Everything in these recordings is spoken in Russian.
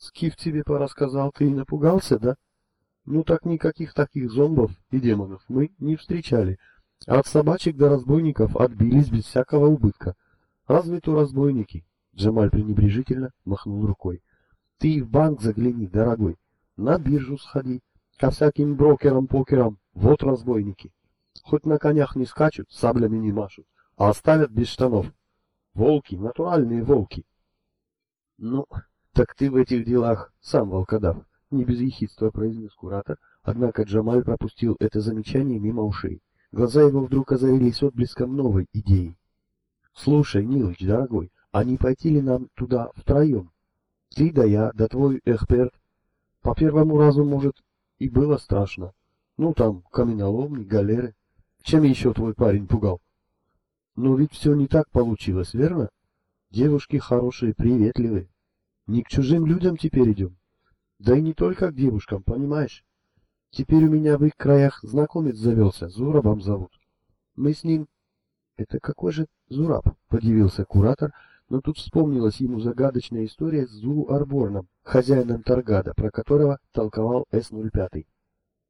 Скиф тебе порассказал, ты и напугался, да? Ну так никаких таких зомбов и демонов мы не встречали. От собачек до разбойников отбились без всякого убытка. Разве то разбойники? Джамаль пренебрежительно махнул рукой. Ты в банк загляни, дорогой. На биржу сходи. Ко всяким брокерам-покерам. Вот разбойники. Хоть на конях не скачут, саблями не машут, а оставят без штанов. Волки, натуральные волки. Ну, так ты в этих делах сам волкодав, не без ехидства произнес куратор, однако Джамаль пропустил это замечание мимо ушей. Глаза его вдруг озарились отблеском новой идеи. Слушай, Нилыч, дорогой, а не пойти ли нам туда втроем? Ты да я, да твой эксперт. По первому разу, может, и было страшно. Ну, там, каменоломни, галеры. Чем еще твой парень пугал? Но ведь все не так получилось, верно? Девушки хорошие, приветливые. Не к чужим людям теперь идем. Да и не только к девушкам, понимаешь? Теперь у меня в их краях знакомец завелся, Зурабом зовут. Мы с ним... Это какой же Зураб? Подивился куратор, но тут вспомнилась ему загадочная история с Зуру Арборном, хозяином Таргада, про которого толковал С-05.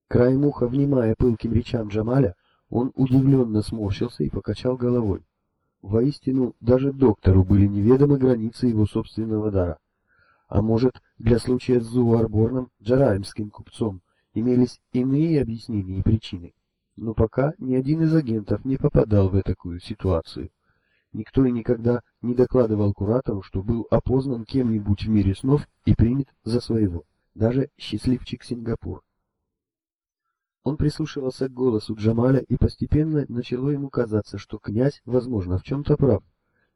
Краем уха, внимая пылким речам Джамаля, он удивленно сморщился и покачал головой. Воистину, даже доктору были неведомы границы его собственного дара. А может, для случая с Зуарборном, джараемским купцом, имелись иные объяснения и причины. Но пока ни один из агентов не попадал в такую ситуацию. Никто и никогда не докладывал куратору, что был опознан кем-нибудь в мире снов и принят за своего, даже счастливчик Сингапур. Он прислушивался к голосу Джамаля, и постепенно начало ему казаться, что князь, возможно, в чем-то прав.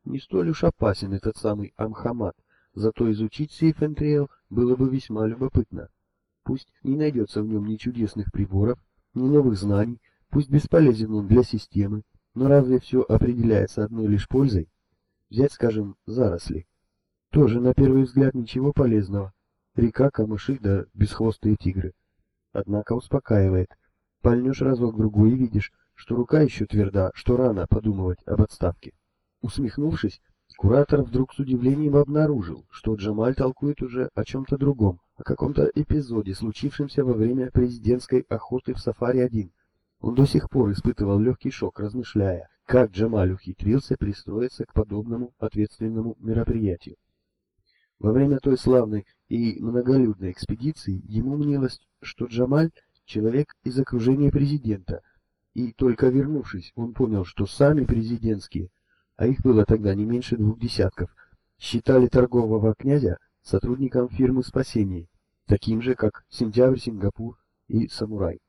Не столь уж опасен этот самый Амхамад, зато изучить сейф Энтриэл было бы весьма любопытно. Пусть не найдется в нем ни чудесных приборов, ни новых знаний, пусть бесполезен он для системы, но разве все определяется одной лишь пользой? Взять, скажем, заросли. Тоже, на первый взгляд, ничего полезного. Река, камыши да бесхвостые тигры однако успокаивает. Пальнешь разок-другой и видишь, что рука еще тверда, что рано подумывать об отставке. Усмехнувшись, куратор вдруг с удивлением обнаружил, что Джамаль толкует уже о чем-то другом, о каком-то эпизоде, случившемся во время президентской охоты в Сафари-1. Он до сих пор испытывал легкий шок, размышляя, как Джамаль ухитрился пристроиться к подобному ответственному мероприятию. Во время той славной и многолюдной экспедиции ему мнилось, что Джамаль — человек из окружения президента, и только вернувшись, он понял, что сами президентские, а их было тогда не меньше двух десятков, считали торгового князя сотрудником фирмы спасения, таким же, как Сентябрь, Сингапур и Самурай.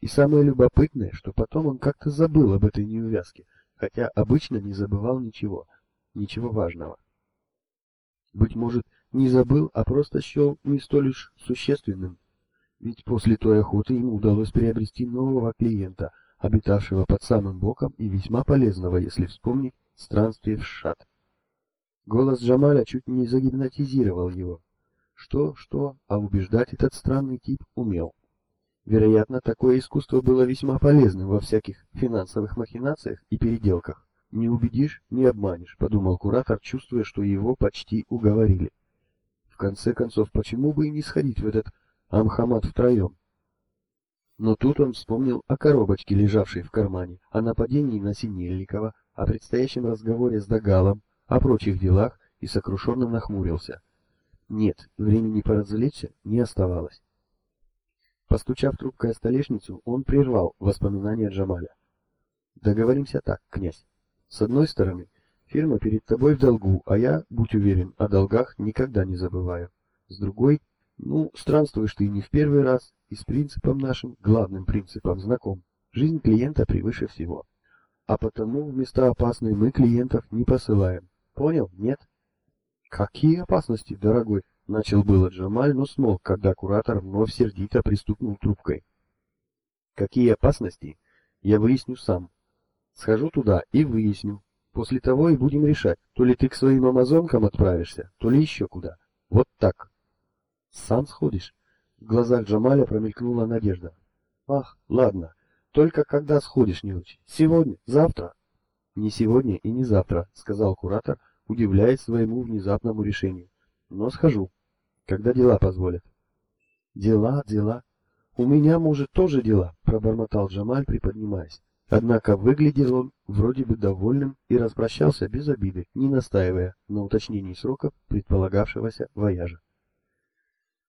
И самое любопытное, что потом он как-то забыл об этой неувязке, хотя обычно не забывал ничего, ничего важного. Быть может, не забыл, а просто счел не столь уж существенным. Ведь после той охоты ему удалось приобрести нового клиента, обитавшего под самым боком и весьма полезного, если вспомнить странствие в Шат. Голос Джамаля чуть не загипнотизировал его. Что, что, а убеждать этот странный тип умел. Вероятно, такое искусство было весьма полезным во всяких финансовых махинациях и переделках. Не убедишь, не обманешь, подумал куратор, чувствуя, что его почти уговорили. В конце концов, почему бы и не сходить в этот Амхамад втроем? Но тут он вспомнил о коробочке, лежавшей в кармане, о нападении на Синельникова, о предстоящем разговоре с Дагалом, о прочих делах и сокрушенно нахмурился. Нет, времени поразвлечься не оставалось. Постучав трубкой о столешницу, он прервал воспоминания Джамаля. Договоримся так, князь. С одной стороны, фирма перед тобой в долгу, а я, будь уверен, о долгах никогда не забываю. С другой, ну, странствуешь ты не в первый раз, и с принципом нашим, главным принципом, знаком. Жизнь клиента превыше всего. А потому в места опасные мы клиентов не посылаем. Понял? Нет? Какие опасности, дорогой? Начал было Джамаль, но смолк, когда куратор вновь сердито пристукнул трубкой. Какие опасности? Я выясню сам. Схожу туда и выясню. После того и будем решать, то ли ты к своим амазонкам отправишься, то ли еще куда. Вот так. Сам сходишь? В глазах Джамаля промелькнула надежда. Ах, ладно. Только когда сходишь, Нилыч? Сегодня? Завтра? Не сегодня и не завтра, сказал куратор, удивляясь своему внезапному решению. Но схожу. когда дела позволят. Дела, дела. У меня, может, тоже дела, пробормотал Джамаль, приподнимаясь. Однако выглядел он вроде бы довольным и распрощался без обиды, не настаивая на уточнении сроков предполагавшегося вояжа.